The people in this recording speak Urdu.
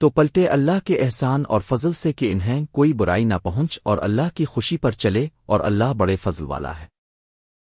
تو پلٹے اللہ کے احسان اور فضل سے کہ انہیں کوئی برائی نہ پہنچ اور اللہ کی خوشی پر چلے اور اللہ بڑے فضل والا ہے۔